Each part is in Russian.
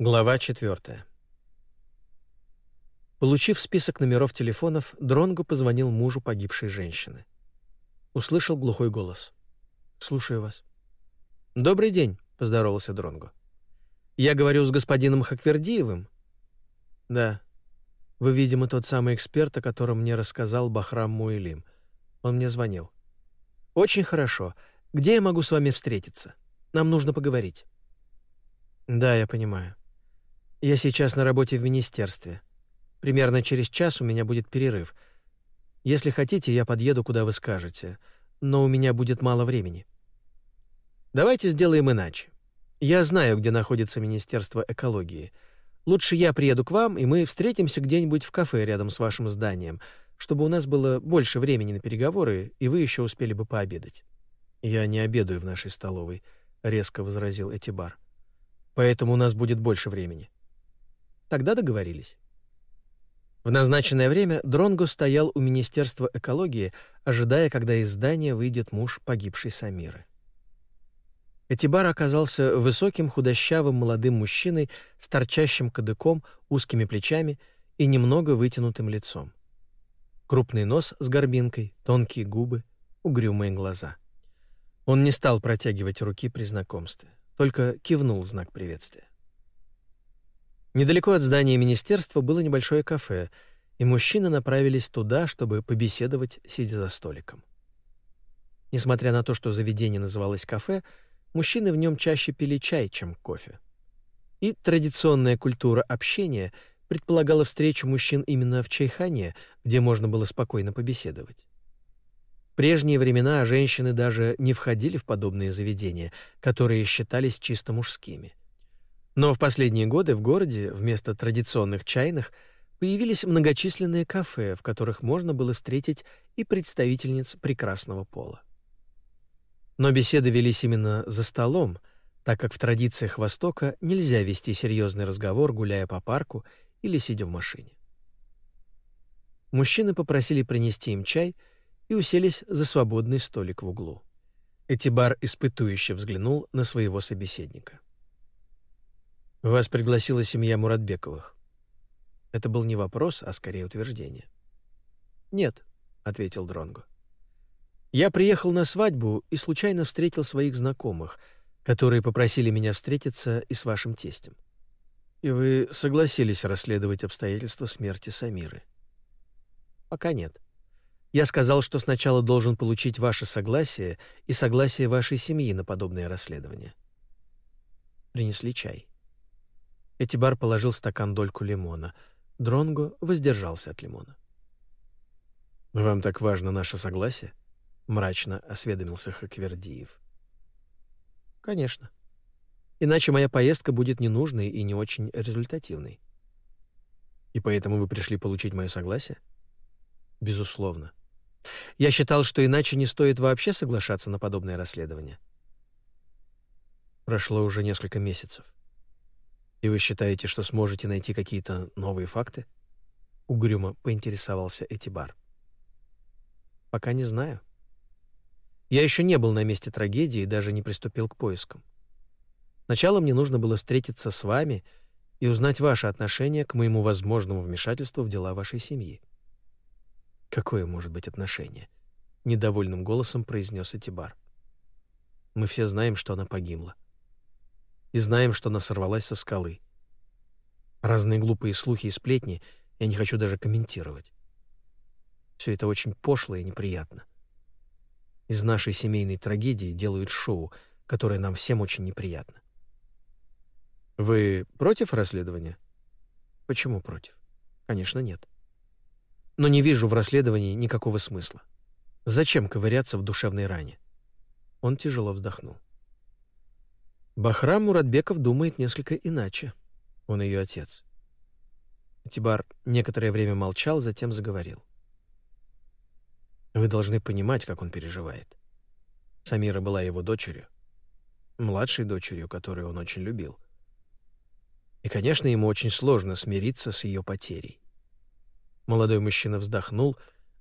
Глава 4. Получив список номеров телефонов, Дронго позвонил мужу погибшей женщины. Услышал глухой голос. «Слушаю вас». «Добрый день», — поздоровался Дронго. «Я говорю с господином Хаквердиевым?» «Да. Вы, видимо, тот самый эксперт, о котором мне рассказал Бахрам Муэлим. Он мне звонил». «Очень хорошо. Где я могу с вами встретиться? Нам нужно поговорить». «Да, я понимаю. Я сейчас на работе в министерстве. Примерно через час у меня будет перерыв. Если хотите, я подъеду, куда вы скажете, но у меня будет мало времени. Давайте сделаем иначе. Я знаю, где находится Министерство экологии. Лучше я приеду к вам, и мы встретимся где-нибудь в кафе рядом с вашим зданием, чтобы у нас было больше времени на переговоры, и вы еще успели бы пообедать. Я не обедаю в нашей столовой, резко возразил Этибар. Поэтому у нас будет больше времени. Тогда договорились. В назначенное время Дронго стоял у Министерства экологии, ожидая, когда из здания выйдет муж погибшей Самиры. Этибар оказался высоким, худощавым молодым мужчиной с торчащим кадыком, узкими плечами и немного вытянутым лицом. Крупный нос с горбинкой, тонкие губы, угрюмые глаза. Он не стал протягивать руки при знакомстве, только кивнул знак приветствия. Недалеко от здания министерства было небольшое кафе, и мужчины направились туда, чтобы побеседовать, сидя за столиком. Несмотря на то, что заведение называлось кафе, мужчины в нем чаще пили чай, чем кофе. И традиционная культура общения предполагала встречу мужчин именно в чайхане, где можно было спокойно побеседовать. В прежние времена женщины даже не входили в подобные заведения, которые считались чисто мужскими. Но в последние годы в городе вместо традиционных чайных появились многочисленные кафе, в которых можно было встретить и представительниц прекрасного пола. Но беседы велись именно за столом, так как в традициях Востока нельзя вести серьезный разговор, гуляя по парку или сидя в машине. Мужчины попросили принести им чай и уселись за свободный столик в углу. Этибар испытующе взглянул на своего собеседника. Вас пригласила семья Муратбековых. Это был не вопрос, а скорее утверждение. Нет, ответил Дронго. Я приехал на свадьбу и случайно встретил своих знакомых, которые попросили меня встретиться и с вашим тестем. И вы согласились расследовать обстоятельства смерти Самиры? Пока нет. Я сказал, что сначала должен получить ваше согласие и согласие вашей семьи на подобное расследование. Принесли чай. Этибар положил стакан дольку лимона. Дронго воздержался от лимона. «Вам так важно наше согласие?» — мрачно осведомился Хаквердиев. «Конечно. Иначе моя поездка будет ненужной и не очень результативной». «И поэтому вы пришли получить мое согласие?» «Безусловно. Я считал, что иначе не стоит вообще соглашаться на подобное расследование». Прошло уже несколько месяцев. «И вы считаете, что сможете найти какие-то новые факты?» Угрюмо поинтересовался Этибар. «Пока не знаю. Я еще не был на месте трагедии и даже не приступил к поискам. Сначала мне нужно было встретиться с вами и узнать ваше отношение к моему возможному вмешательству в дела вашей семьи». «Какое может быть отношение?» — недовольным голосом произнес Этибар. «Мы все знаем, что она погибла и знаем, что она сорвалась со скалы. Разные глупые слухи и сплетни я не хочу даже комментировать. Все это очень пошло и неприятно. Из нашей семейной трагедии делают шоу, которое нам всем очень неприятно. Вы против расследования? Почему против? Конечно, нет. Но не вижу в расследовании никакого смысла. Зачем ковыряться в душевной ране? Он тяжело вздохнул. Бахрам Муратбеков думает несколько иначе. Он ее отец. Тибар некоторое время молчал, затем заговорил. Вы должны понимать, как он переживает. Самира была его дочерью, младшей дочерью, которую он очень любил. И, конечно, ему очень сложно смириться с ее потерей. Молодой мужчина вздохнул,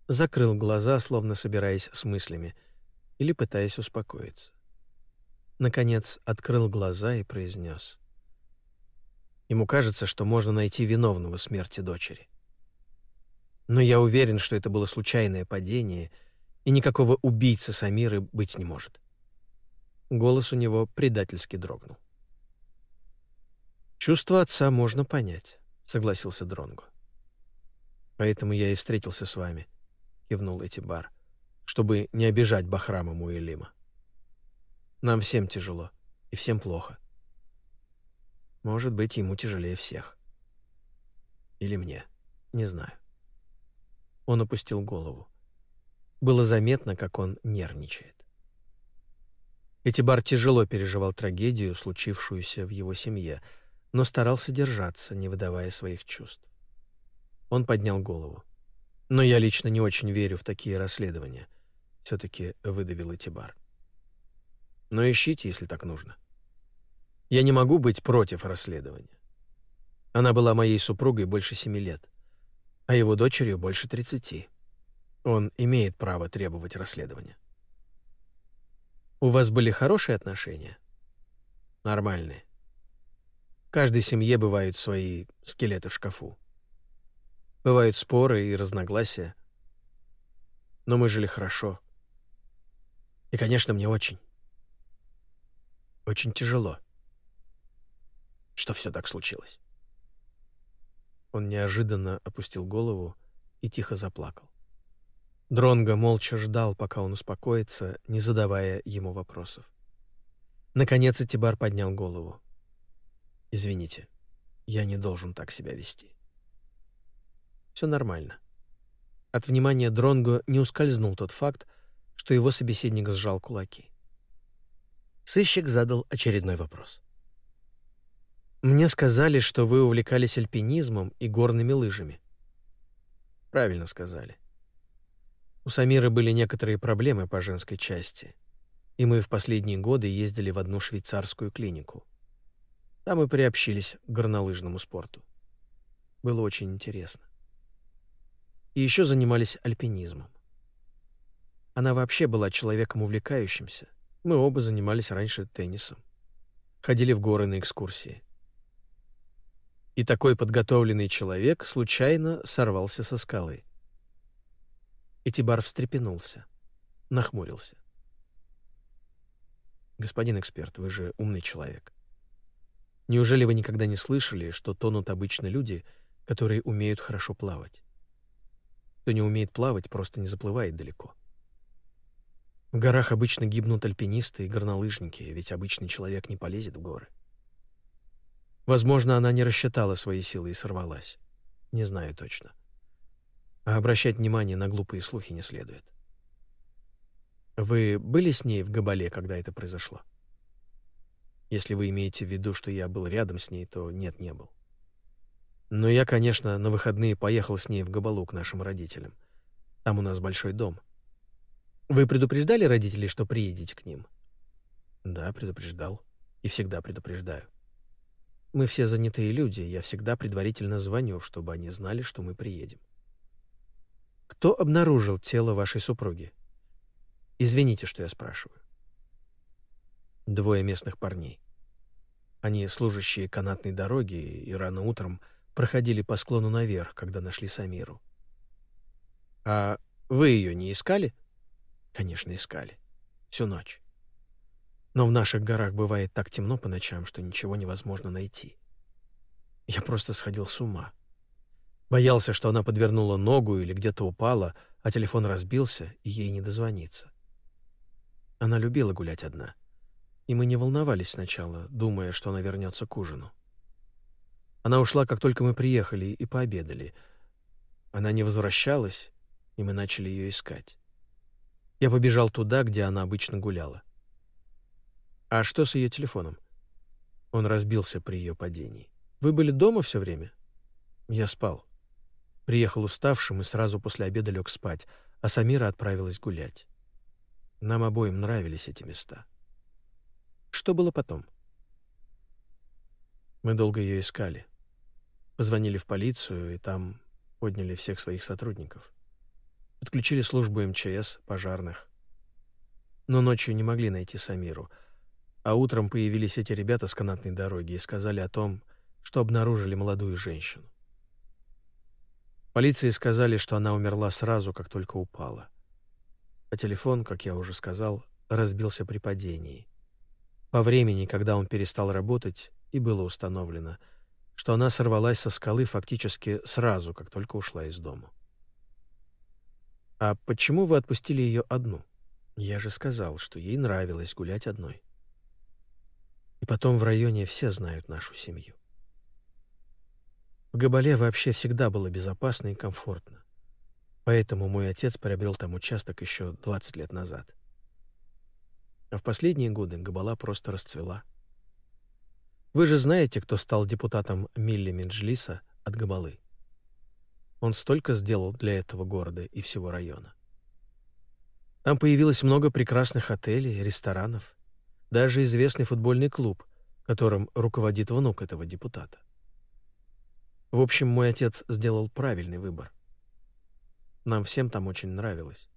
закрыл глаза, словно собираясь с мыслями или пытаясь успокоиться наконец открыл глаза и произнес. Ему кажется, что можно найти виновного смерти дочери. Но я уверен, что это было случайное падение, и никакого убийцы Самиры быть не может. Голос у него предательски дрогнул. Чувство отца можно понять, согласился Дронго. Поэтому я и встретился с вами, кивнул Этибар, чтобы не обижать Бахрама Муэлима. Нам всем тяжело и всем плохо. Может быть, ему тяжелее всех. Или мне, не знаю. Он опустил голову. Было заметно, как он нервничает. Этибар тяжело переживал трагедию, случившуюся в его семье, но старался держаться, не выдавая своих чувств. Он поднял голову. «Но я лично не очень верю в такие расследования», — все-таки выдавил Этибар. «Но ищите, если так нужно. Я не могу быть против расследования. Она была моей супругой больше семи лет, а его дочерью больше тридцати. Он имеет право требовать расследования». «У вас были хорошие отношения?» «Нормальные. Каждой семье бывают свои скелеты в шкафу. Бывают споры и разногласия. Но мы жили хорошо. И, конечно, мне очень, очень тяжело, что все так случилось. Он неожиданно опустил голову и тихо заплакал. Дронго молча ждал, пока он успокоится, не задавая ему вопросов. Наконец Этибар поднял голову. «Извините, я не должен так себя вести». Все нормально. От внимания Дронго не ускользнул тот факт, что его собеседник сжал кулаки. Сыщик задал очередной вопрос. «Мне сказали, что вы увлекались альпинизмом и горными лыжами». «Правильно сказали. У Самиры были некоторые проблемы по женской части, и мы в последние годы ездили в одну швейцарскую клинику. Там мы приобщились к горнолыжному спорту. Было очень интересно и еще занимались альпинизмом. Она вообще была человеком увлекающимся. Мы оба занимались раньше теннисом. Ходили в горы на экскурсии. И такой подготовленный человек случайно сорвался со скалы. Этибар встрепенулся, нахмурился. «Господин эксперт, вы же умный человек. Неужели вы никогда не слышали, что тонут обычно люди, которые умеют хорошо плавать? Кто не умеет плавать, просто не заплывает далеко. В горах обычно гибнут альпинисты и горнолыжники, ведь обычный человек не полезет в горы. Возможно, она не рассчитала свои силы и сорвалась. Не знаю точно. А обращать внимание на глупые слухи не следует. Вы были с ней в Габале, когда это произошло? Если вы имеете в виду, что я был рядом с ней, то нет, не был. Но я, конечно, на выходные поехал с ней в Габалу к нашим родителям. Там у нас большой дом. Вы предупреждали родителей, что приедете к ним? Да, предупреждал. И всегда предупреждаю. Мы все занятые люди, я всегда предварительно звоню, чтобы они знали, что мы приедем. Кто обнаружил тело вашей супруги? Извините, что я спрашиваю. Двое местных парней. Они служащие канатной дороги и рано утром проходили по склону наверх, когда нашли Самиру. «А вы ее не искали?» «Конечно, искали. Всю ночь. Но в наших горах бывает так темно по ночам, что ничего невозможно найти. Я просто сходил с ума. Боялся, что она подвернула ногу или где-то упала, а телефон разбился, и ей не дозвониться. Она любила гулять одна, и мы не волновались сначала, думая, что она вернется к ужину. Она ушла, как только мы приехали и пообедали. Она не возвращалась, и мы начали ее искать. Я побежал туда, где она обычно гуляла. А что с ее телефоном? Он разбился при ее падении. Вы были дома все время? Я спал. Приехал уставшим и сразу после обеда лег спать, а Самира отправилась гулять. Нам обоим нравились эти места. Что было потом? Мы долго ее искали. Позвонили в полицию, и там подняли всех своих сотрудников. Подключили службу МЧС, пожарных. Но ночью не могли найти Самиру. А утром появились эти ребята с канатной дороги и сказали о том, что обнаружили молодую женщину. Полиции сказали, что она умерла сразу, как только упала. А телефон, как я уже сказал, разбился при падении. По времени, когда он перестал работать, и было установлено, что она сорвалась со скалы фактически сразу, как только ушла из дома. «А почему вы отпустили ее одну?» «Я же сказал, что ей нравилось гулять одной. И потом в районе все знают нашу семью. В Габале вообще всегда было безопасно и комфортно. Поэтому мой отец приобрел там участок еще 20 лет назад. А в последние годы Габала просто расцвела. Вы же знаете, кто стал депутатом Милли Минджлиса от Габалы. Он столько сделал для этого города и всего района. Там появилось много прекрасных отелей, ресторанов, даже известный футбольный клуб, которым руководит внук этого депутата. В общем, мой отец сделал правильный выбор. Нам всем там очень нравилось.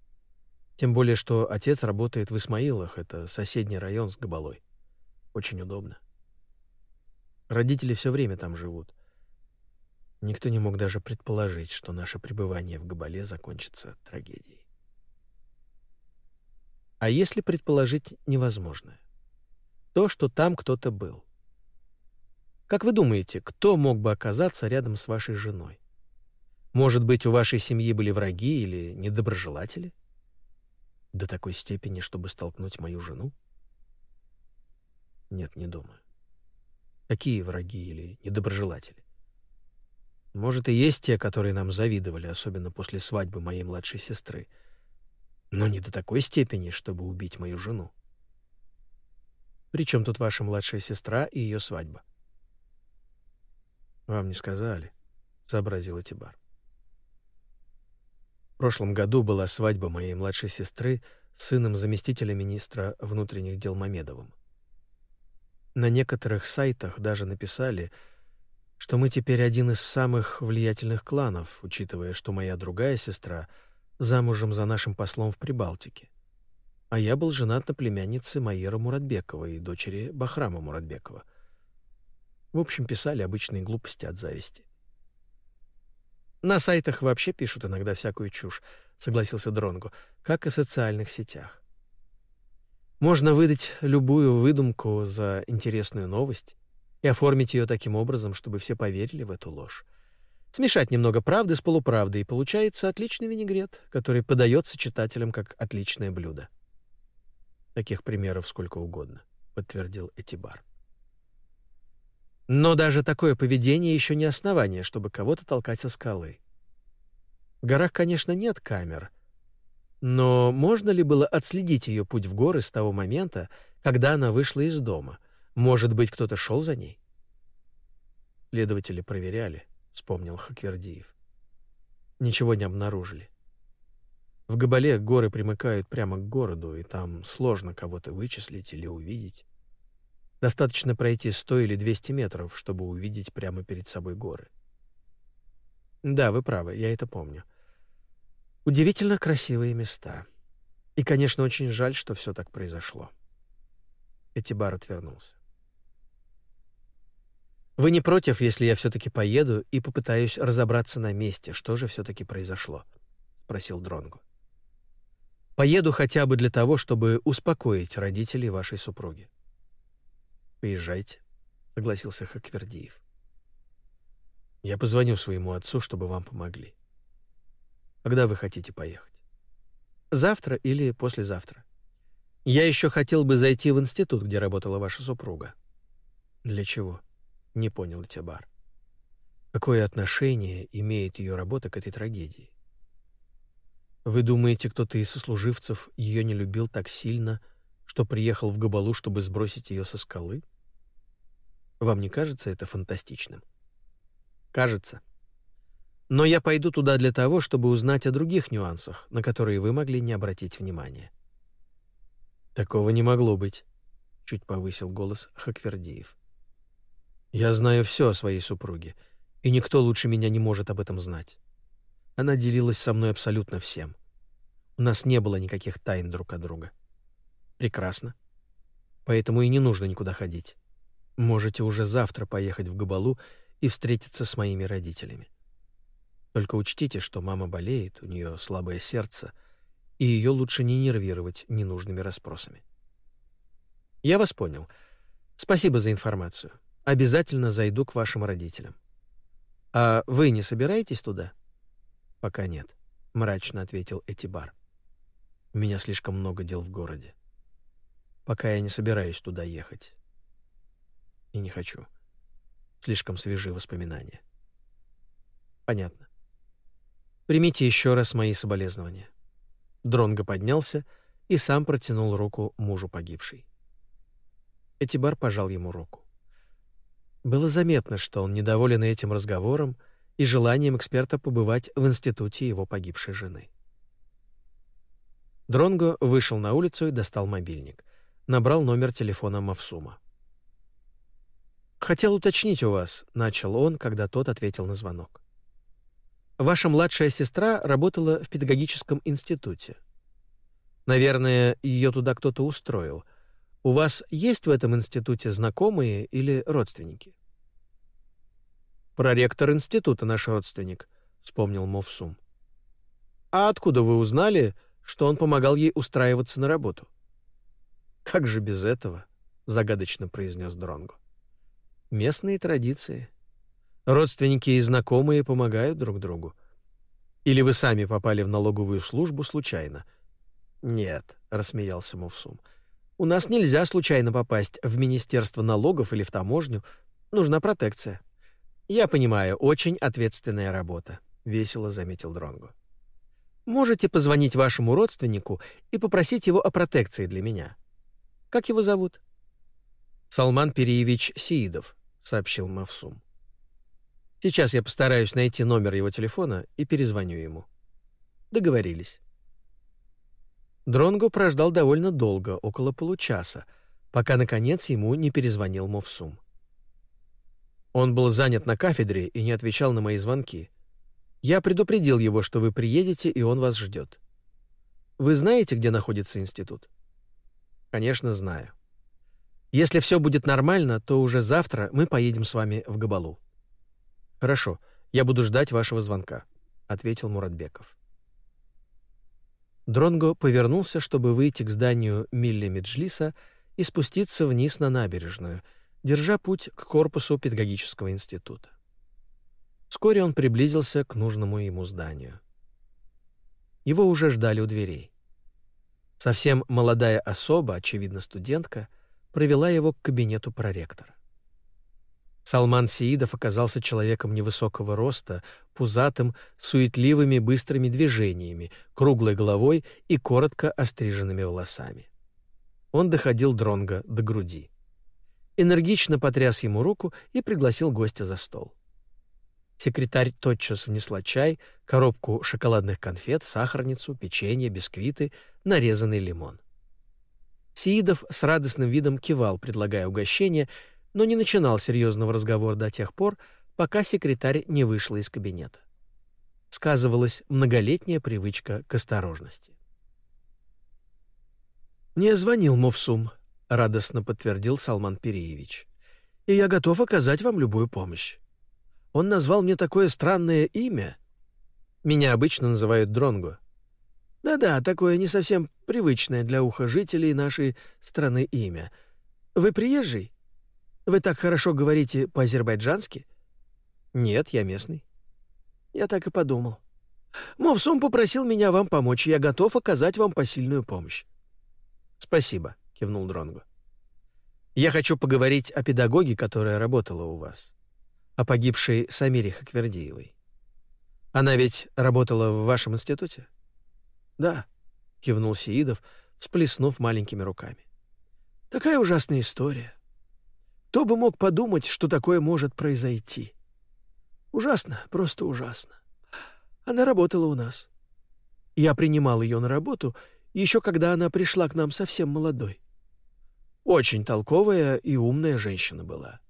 Тем более, что отец работает в Исмаилах, это соседний район с Габалой. Очень удобно. Родители все время там живут. Никто не мог даже предположить, что наше пребывание в Габале закончится трагедией. А если предположить невозможное? То, что там кто-то был. Как вы думаете, кто мог бы оказаться рядом с вашей женой? Может быть, у вашей семьи были враги или недоброжелатели? До такой степени, чтобы столкнуть мою жену? Нет, не думаю. Какие враги или недоброжелатели? Может, и есть те, которые нам завидовали, особенно после свадьбы моей младшей сестры. Но не до такой степени, чтобы убить мою жену. Причем тут ваша младшая сестра и ее свадьба? «Вам не сказали», — сообразил Этибар. В прошлом году была свадьба моей младшей сестры с сыном заместителя министра внутренних дел Мамедовым. На некоторых сайтах даже написали, что мы теперь один из самых влиятельных кланов, учитывая, что моя другая сестра замужем за нашим послом в Прибалтике, а я был женат на племяннице Маира Муратбекова и дочери Бахрама Муратбекова — в общем, писали обычные глупости от зависти. На сайтах вообще пишут иногда всякую чушь, согласился Дронгу, как и в социальных сетях. Можно выдать любую выдумку за интересную новость и оформить ее таким образом, чтобы все поверили в эту ложь. Смешать немного правды с полуправдой, и получается отличный винегрет, который подается читателям как отличное блюдо. Таких примеров сколько угодно, подтвердил Этибар. Но даже такое поведение еще не основание, чтобы кого-то толкать со скалы. В горах, конечно, нет камер, но можно ли было отследить ее путь в горы с того момента, когда она вышла из дома? Может быть, кто-то шел за ней? Следователи проверяли, вспомнил Хаквердиев. Ничего не обнаружили. В Габале горы примыкают прямо к городу, и там сложно кого-то вычислить или увидеть. Достаточно пройти 100 или 200 метров, чтобы увидеть прямо перед собой горы. Да, вы правы, я это помню. Удивительно красивые места. И, конечно, очень жаль, что все так произошло. Этибар отвернулся. Вы не против, если я все-таки поеду и попытаюсь разобраться на месте, что же все-таки произошло? спросил Дронгу. Поеду хотя бы для того, чтобы успокоить родителей вашей супруги. «Поезжайте», — согласился Хаквердиев. «Я позвоню своему отцу, чтобы вам помогли. Когда вы хотите поехать?» «Завтра или послезавтра. Я еще хотел бы зайти в институт, где работала ваша супруга». «Для чего?» — не понял Тябар. «Какое отношение имеет ее работа к этой трагедии?» «Вы думаете, кто-то из сослуживцев ее не любил так сильно, что приехал в Габалу, чтобы сбросить ее со скалы? Вам не кажется это фантастичным? Кажется. Но я пойду туда для того, чтобы узнать о других нюансах, на которые вы могли не обратить внимания. Такого не могло быть, чуть повысил голос Хаквердиев. Я знаю все о своей супруге, и никто лучше меня не может об этом знать. Она делилась со мной абсолютно всем. У нас не было никаких тайн друг от друга. Прекрасно. Поэтому и не нужно никуда ходить. Можете уже завтра поехать в Габалу и встретиться с моими родителями. Только учтите, что мама болеет, у нее слабое сердце, и ее лучше не нервировать ненужными расспросами. Я вас понял. Спасибо за информацию. Обязательно зайду к вашим родителям. А вы не собираетесь туда? Пока нет, мрачно ответил Этибар. У меня слишком много дел в городе. Пока я не собираюсь туда ехать. И не хочу. Слишком свежие воспоминания. Понятно. Примите еще раз мои соболезнования. Дронго поднялся и сам протянул руку мужу погибшей. Этибар пожал ему руку. Было заметно, что он недоволен этим разговором и желанием эксперта побывать в институте его погибшей жены. Дронго вышел на улицу и достал мобильник. Набрал номер телефона Мавсума. «Хотел уточнить у вас», — начал он, когда тот ответил на звонок. «Ваша младшая сестра работала в педагогическом институте. Наверное, ее туда кто-то устроил. У вас есть в этом институте знакомые или родственники?» «Проректор института наш родственник», — вспомнил Мовсум. «А откуда вы узнали, что он помогал ей устраиваться на работу?» «Как же без этого?» — загадочно произнес Дронго. Местные традиции. Родственники и знакомые помогают друг другу. Или вы сами попали в налоговую службу случайно? Нет, рассмеялся Мовсум. У нас нельзя случайно попасть в Министерство налогов или в таможню. Нужна протекция. Я понимаю, очень ответственная работа, весело заметил Дронго. Можете позвонить вашему родственнику и попросить его о протекции для меня. Как его зовут? Салман Переевич Сиидов, — сообщил Мавсум. «Сейчас я постараюсь найти номер его телефона и перезвоню ему». Договорились. Дронго прождал довольно долго, около получаса, пока, наконец, ему не перезвонил Мовсум. Он был занят на кафедре и не отвечал на мои звонки. Я предупредил его, что вы приедете, и он вас ждет. Вы знаете, где находится институт? Конечно, знаю. Если все будет нормально, то уже завтра мы поедем с вами в Габалу. Хорошо, я буду ждать вашего звонка, ответил Муратбеков. Дронго повернулся, чтобы выйти к зданию Милли Меджлиса и спуститься вниз на набережную, держа путь к корпусу педагогического института. Вскоре он приблизился к нужному ему зданию. Его уже ждали у дверей. Совсем молодая особа, очевидно студентка, — провела его к кабинету проректора. Салман Сиидов оказался человеком невысокого роста, пузатым, суетливыми быстрыми движениями, круглой головой и коротко остриженными волосами. Он доходил Дронга до груди. Энергично потряс ему руку и пригласил гостя за стол. Секретарь тотчас внесла чай, коробку шоколадных конфет, сахарницу, печенье, бисквиты, нарезанный лимон. Сиидов с радостным видом кивал, предлагая угощение, но не начинал серьезного разговора до тех пор, пока секретарь не вышла из кабинета. Сказывалась многолетняя привычка к осторожности. «Мне звонил Мовсум», — радостно подтвердил Салман Переевич. «И я готов оказать вам любую помощь. Он назвал мне такое странное имя. Меня обычно называют Дронго. Да-да, такое не совсем привычное для уха жителей нашей страны имя. Вы приезжий? Вы так хорошо говорите по-азербайджански? Нет, я местный. Я так и подумал. Мовсум попросил меня вам помочь, и я готов оказать вам посильную помощь. Спасибо, кивнул Дронго. Я хочу поговорить о педагоге, которая работала у вас, о погибшей Самире Хаквердиевой. Она ведь работала в вашем институте? «Да», — кивнул Сеидов, всплеснув маленькими руками. «Такая ужасная история. Кто бы мог подумать, что такое может произойти? Ужасно, просто ужасно. Она работала у нас. Я принимал ее на работу, еще когда она пришла к нам совсем молодой. Очень толковая и умная женщина была.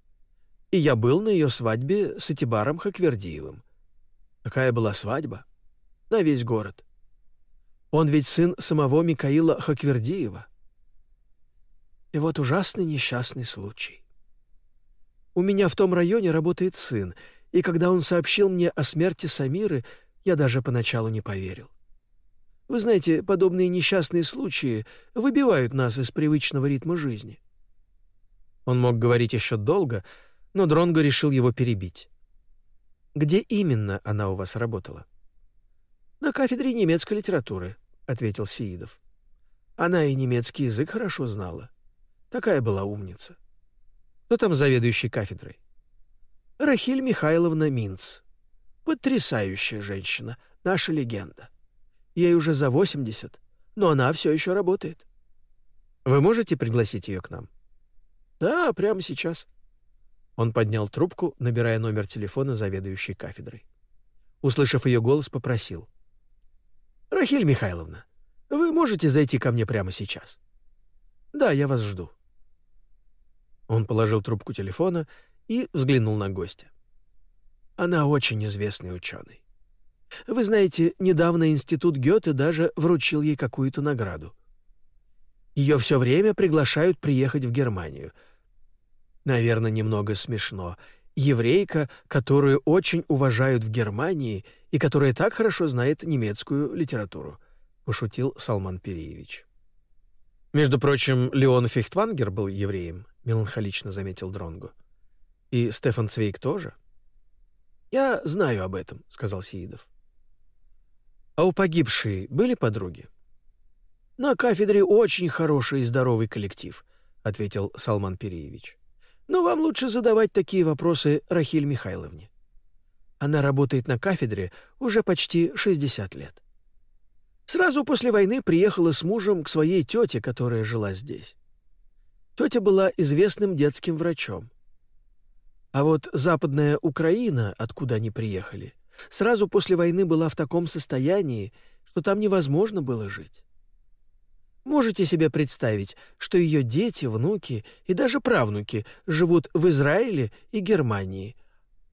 И я был на ее свадьбе с Этибаром Хаквердиевым. Какая была свадьба? На весь город. Он ведь сын самого Микаила Хаквердиева. И вот ужасный несчастный случай. У меня в том районе работает сын, и когда он сообщил мне о смерти Самиры, я даже поначалу не поверил. Вы знаете, подобные несчастные случаи выбивают нас из привычного ритма жизни. Он мог говорить еще долго, но Дронго решил его перебить. Где именно она у вас работала? На кафедре немецкой литературы, ответил Сеидов. Она и немецкий язык хорошо знала. Такая была умница. Кто там заведующий кафедрой? Рахиль Михайловна Минц. Потрясающая женщина, наша легенда. Ей уже за 80, но она все еще работает. Вы можете пригласить ее к нам? Да, прямо сейчас. Он поднял трубку, набирая номер телефона заведующей кафедрой. Услышав ее голос, попросил: "Рахиль Михайловна, вы можете зайти ко мне прямо сейчас?" "Да, я вас жду." Он положил трубку телефона и взглянул на гостя. Она очень известный ученый. Вы знаете, недавно институт Гёте даже вручил ей какую-то награду. Ее все время приглашают приехать в Германию. Наверное, немного смешно. Еврейка, которую очень уважают в Германии и которая так хорошо знает немецкую литературу, пошутил Салман Переевич. Между прочим, Леон Фихтвангер был евреем, меланхолично заметил Дронгу. И Стефан Цвейк тоже. Я знаю об этом, сказал Сеидов. А у погибшей были подруги? На кафедре очень хороший и здоровый коллектив, ответил Салман Переевич. Но вам лучше задавать такие вопросы Рахиль Михайловне. Она работает на кафедре уже почти 60 лет. Сразу после войны приехала с мужем к своей тете, которая жила здесь. Тетя была известным детским врачом. А вот Западная Украина, откуда они приехали, сразу после войны была в таком состоянии, что там невозможно было жить. Можете себе представить, что ее дети, внуки и даже правнуки живут в Израиле и Германии,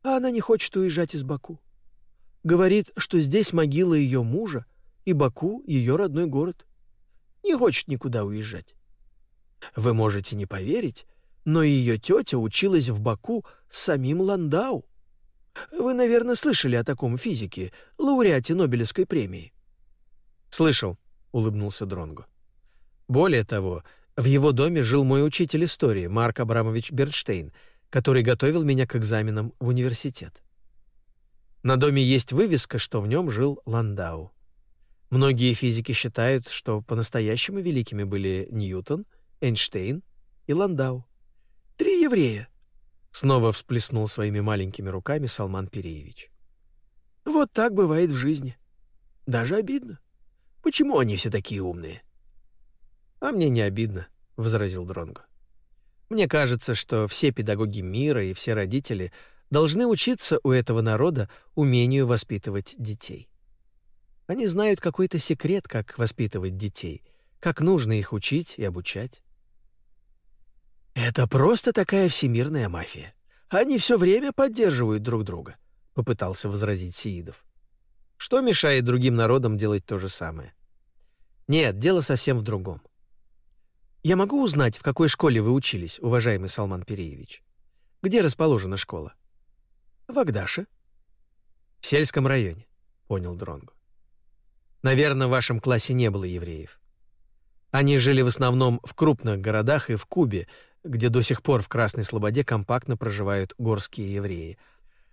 а она не хочет уезжать из Баку. Говорит, что здесь могила ее мужа, и Баку — ее родной город. Не хочет никуда уезжать. Вы можете не поверить, но ее тетя училась в Баку с самим Ландау. Вы, наверное, слышали о таком физике, лауреате Нобелевской премии. Слышал, улыбнулся Дронго. Более того, в его доме жил мой учитель истории, Марк Абрамович Бернштейн, который готовил меня к экзаменам в университет. На доме есть вывеска, что в нем жил Ландау. Многие физики считают, что по-настоящему великими были Ньютон, Эйнштейн и Ландау. Три еврея. Снова всплеснул своими маленькими руками Салман Переевич. Вот так бывает в жизни. Даже обидно. Почему они все такие умные? А мне не обидно, возразил Дронго. Мне кажется, что все педагоги мира и все родители должны учиться у этого народа умению воспитывать детей. Они знают какой-то секрет, как воспитывать детей, как нужно их учить и обучать. Это просто такая всемирная мафия. Они все время поддерживают друг друга, попытался возразить Сеидов. Что мешает другим народам делать то же самое? Нет, дело совсем в другом. Я могу узнать, в какой школе вы учились, уважаемый Салман Переевич? Где расположена школа? В Агдаше. В сельском районе, понял Дронго. Наверное, в вашем классе не было евреев. Они жили в основном в крупных городах и в Кубе, где до сих пор в Красной Слободе компактно проживают горские евреи.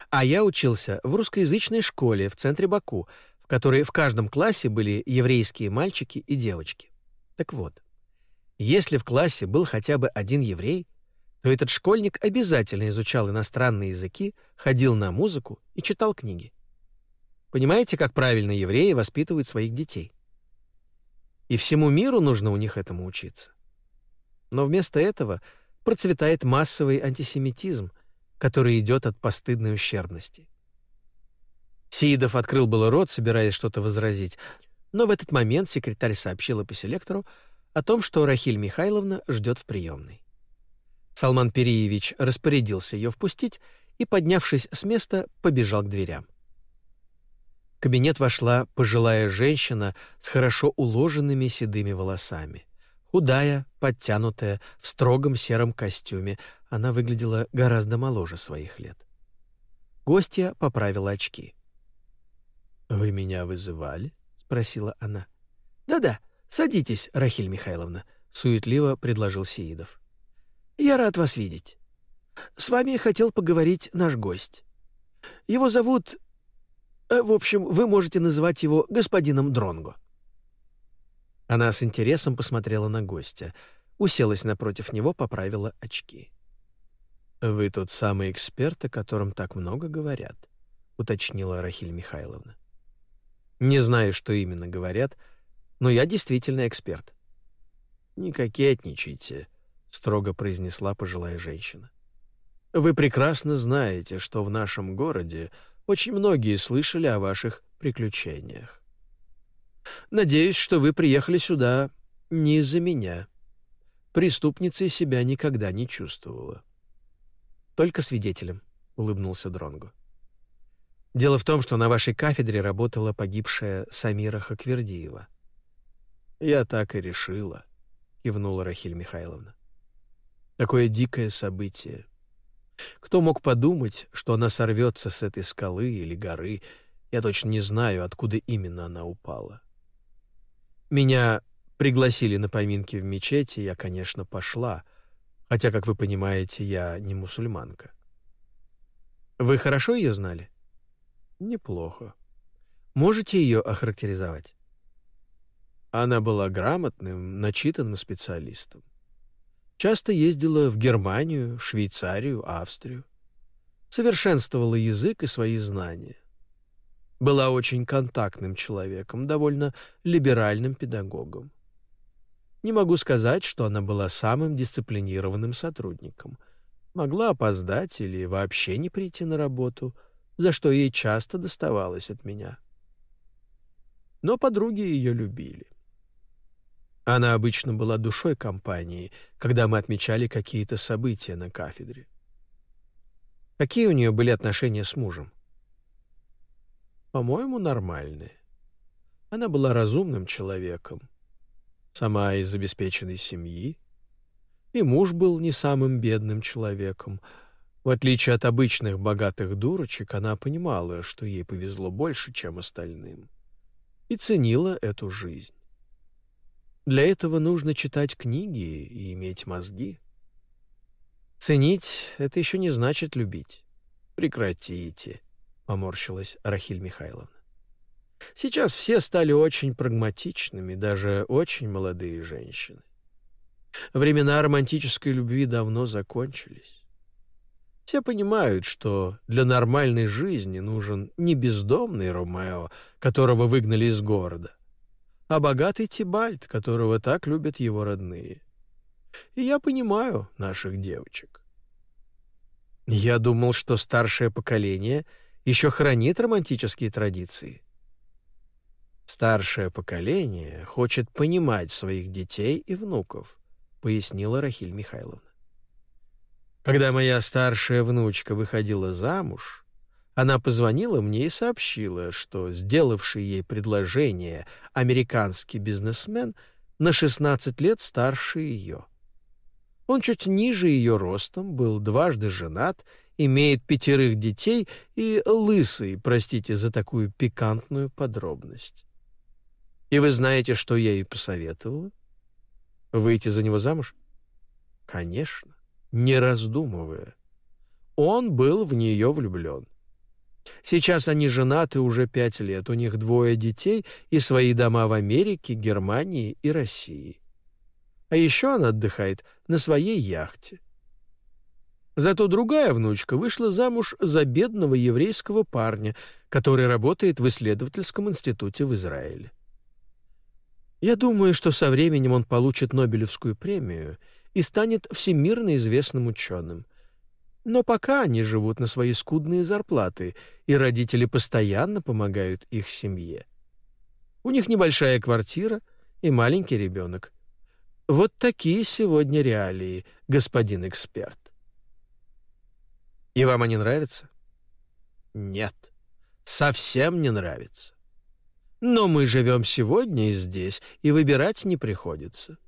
А я учился в русскоязычной школе в центре Баку, в которой в каждом классе были еврейские мальчики и девочки. Так вот, если в классе был хотя бы один еврей, то этот школьник обязательно изучал иностранные языки, ходил на музыку и читал книги. Понимаете, как правильно евреи воспитывают своих детей? И всему миру нужно у них этому учиться. Но вместо этого процветает массовый антисемитизм, который идет от постыдной ущербности. Сиидов открыл было рот, собираясь что-то возразить, но в этот момент секретарь сообщила по селектору, о том, что Рахиль Михайловна ждет в приемной. Салман Переевич распорядился ее впустить и, поднявшись с места, побежал к дверям. В кабинет вошла пожилая женщина с хорошо уложенными седыми волосами. Худая, подтянутая, в строгом сером костюме, она выглядела гораздо моложе своих лет. Гостья поправила очки. «Вы меня вызывали?» — спросила она. «Да-да, садитесь, Рахиль Михайловна», — суетливо предложил Сеидов. «Я рад вас видеть. С вами хотел поговорить наш гость. Его зовут... Э, в общем, вы можете называть его господином Дронго». Она с интересом посмотрела на гостя, уселась напротив него, поправила очки. «Вы тот самый эксперт, о котором так много говорят», — уточнила Рахиль Михайловна. «Не знаю, что именно говорят, но я действительно эксперт». «Не кокетничайте», — строго произнесла пожилая женщина. «Вы прекрасно знаете, что в нашем городе очень многие слышали о ваших приключениях. Надеюсь, что вы приехали сюда не из-за меня. Преступницей себя никогда не чувствовала. Только свидетелем, улыбнулся Дронгу. Дело в том, что на вашей кафедре работала погибшая Самира Хаквердиева. Я так и решила, кивнула Рахиль Михайловна. Такое дикое событие. Кто мог подумать, что она сорвется с этой скалы или горы? Я точно не знаю, откуда именно она упала. Меня пригласили на поминки в мечети, я, конечно, пошла, хотя, как вы понимаете, я не мусульманка. Вы хорошо ее знали? Неплохо. Можете ее охарактеризовать? Она была грамотным, начитанным специалистом. Часто ездила в Германию, Швейцарию, Австрию. Совершенствовала язык и свои знания была очень контактным человеком, довольно либеральным педагогом. Не могу сказать, что она была самым дисциплинированным сотрудником. Могла опоздать или вообще не прийти на работу, за что ей часто доставалось от меня. Но подруги ее любили. Она обычно была душой компании, когда мы отмечали какие-то события на кафедре. Какие у нее были отношения с мужем? по-моему, нормальные. Она была разумным человеком, сама из обеспеченной семьи, и муж был не самым бедным человеком. В отличие от обычных богатых дурочек, она понимала, что ей повезло больше, чем остальным, и ценила эту жизнь. Для этого нужно читать книги и иметь мозги. Ценить — это еще не значит любить. Прекратите. — поморщилась Рахиль Михайловна. «Сейчас все стали очень прагматичными, даже очень молодые женщины. Времена романтической любви давно закончились. Все понимают, что для нормальной жизни нужен не бездомный Ромео, которого выгнали из города, а богатый Тибальт, которого так любят его родные. И я понимаю наших девочек. Я думал, что старшее поколение — еще хранит романтические традиции. Старшее поколение хочет понимать своих детей и внуков, пояснила Рахиль Михайловна. Когда моя старшая внучка выходила замуж, она позвонила мне и сообщила, что сделавший ей предложение американский бизнесмен на 16 лет старше ее. Он чуть ниже ее ростом, был дважды женат имеет пятерых детей и лысый, простите за такую пикантную подробность. И вы знаете, что я ей посоветовала? Выйти за него замуж? Конечно, не раздумывая. Он был в нее влюблен. Сейчас они женаты уже пять лет, у них двое детей и свои дома в Америке, Германии и России. А еще она отдыхает на своей яхте. Зато другая внучка вышла замуж за бедного еврейского парня, который работает в исследовательском институте в Израиле. Я думаю, что со временем он получит Нобелевскую премию и станет всемирно известным ученым. Но пока они живут на свои скудные зарплаты, и родители постоянно помогают их семье. У них небольшая квартира и маленький ребенок. Вот такие сегодня реалии, господин эксперт. И вам они нравятся? Нет, совсем не нравится. Но мы живем сегодня и здесь, и выбирать не приходится.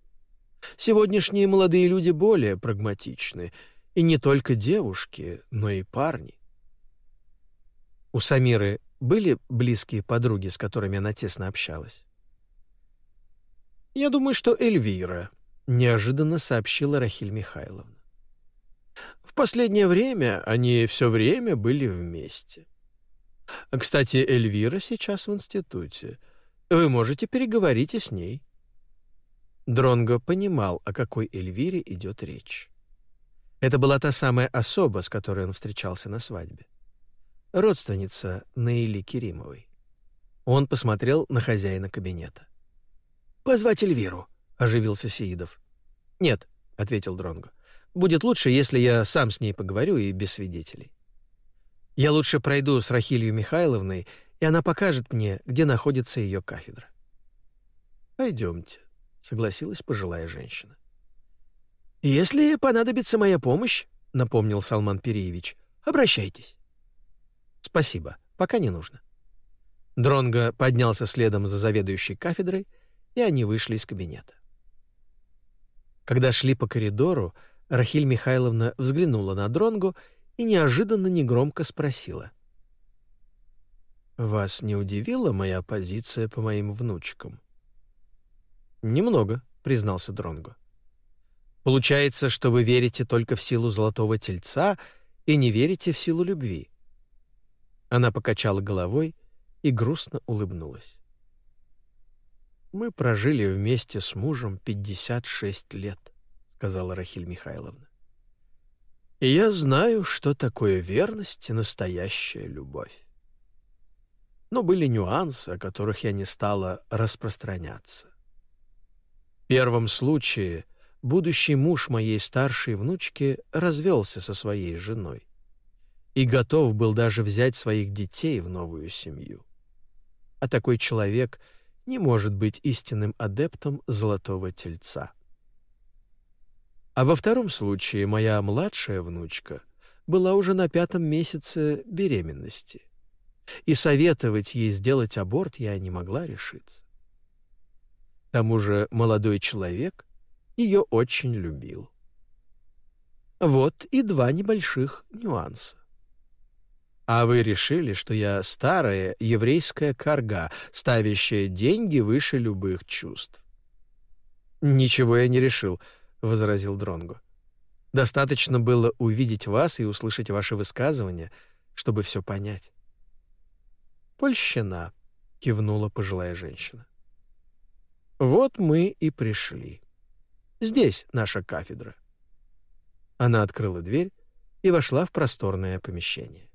Сегодняшние молодые люди более прагматичны, и не только девушки, но и парни. У Самиры были близкие подруги, с которыми она тесно общалась? «Я думаю, что Эльвира», — неожиданно сообщила Рахиль Михайловна. «В последнее время они все время были вместе. Кстати, Эльвира сейчас в институте. Вы можете переговорить и с ней». Дронго понимал, о какой Эльвире идет речь. Это была та самая особа, с которой он встречался на свадьбе. Родственница Наили Керимовой. Он посмотрел на хозяина кабинета. «Позвать Эльвиру», — оживился Сеидов. «Нет», — ответил Дронго. «Будет лучше, если я сам с ней поговорю и без свидетелей. Я лучше пройду с Рахилью Михайловной, и она покажет мне, где находится ее кафедра». «Пойдемте», — согласилась пожилая женщина. «Если понадобится моя помощь», — напомнил Салман Переевич, — «обращайтесь». «Спасибо, пока не нужно». Дронго поднялся следом за заведующей кафедрой, и они вышли из кабинета. Когда шли по коридору, Рахиль Михайловна взглянула на Дронгу и неожиданно негромко спросила. «Вас не удивила моя позиция по моим внучкам?» «Немного», — признался Дронго. «Получается, что вы верите только в силу золотого тельца и не верите в силу любви». Она покачала головой и грустно улыбнулась. «Мы прожили вместе с мужем 56 лет», — сказала Рахиль Михайловна. «И я знаю, что такое верность и настоящая любовь. Но были нюансы, о которых я не стала распространяться. В первом случае будущий муж моей старшей внучки развелся со своей женой и готов был даже взять своих детей в новую семью. А такой человек не может быть истинным адептом золотого тельца. А во втором случае моя младшая внучка была уже на пятом месяце беременности, и советовать ей сделать аборт я не могла решиться. К тому же молодой человек ее очень любил. Вот и два небольших нюанса. А вы решили, что я старая еврейская карга, ставящая деньги выше любых чувств. Ничего я не решил, возразил Дронго. Достаточно было увидеть вас и услышать ваши высказывания, чтобы все понять. Польщена, кивнула пожилая женщина. Вот мы и пришли. Здесь наша кафедра. Она открыла дверь и вошла в просторное помещение.